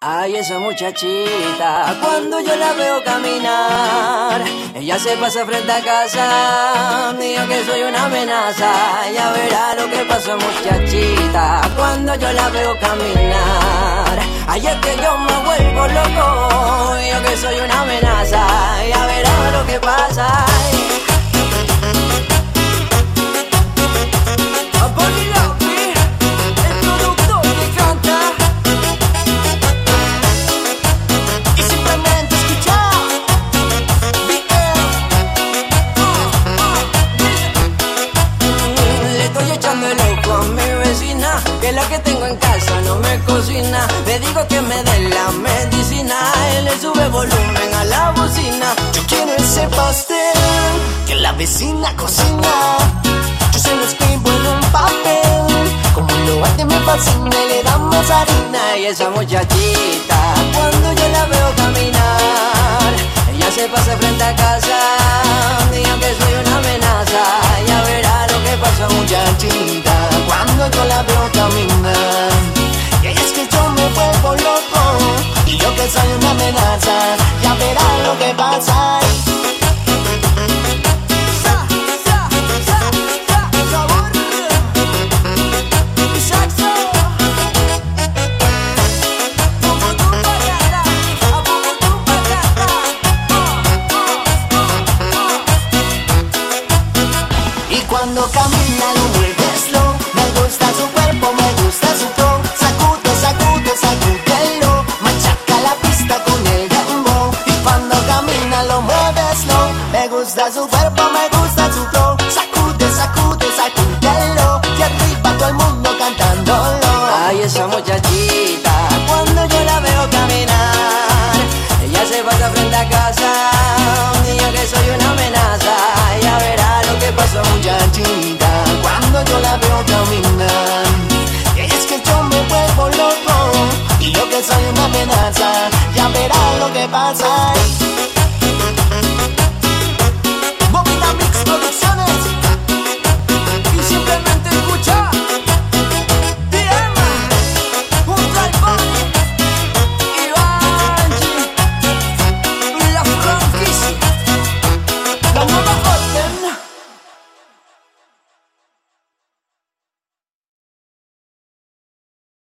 Ay, esa muchachita, cuando yo la veo caminar, ella se pasa frente a casa, mío que soy una amenaza, ya verá lo que pasa muchachita, cuando yo la veo caminar, ay es que yo me vuelvo loco, yo que soy una amenaza, ya verá lo que pasa. Que la que tengo en casa no me cocina. Le digo que me dé la medicina, él le sube volumen a la bocina. Yo quiero ese pastel que la vecina cocina. Yo se lo escribo en un papel, como lo hace me fascina le damos harina. Y esa muchachita, calma amenaza, ya verás lo que pasa. Y cuando camina esa muchachita Cuando yo la veo caminar Ella se pasa frente a casa Y yo que soy una amenaza Ya verá lo que pasa muchachita Cuando yo la veo caminar. Ella es que yo me vuelvo loco Y yo que soy una amenaza Ya verá lo que pasa.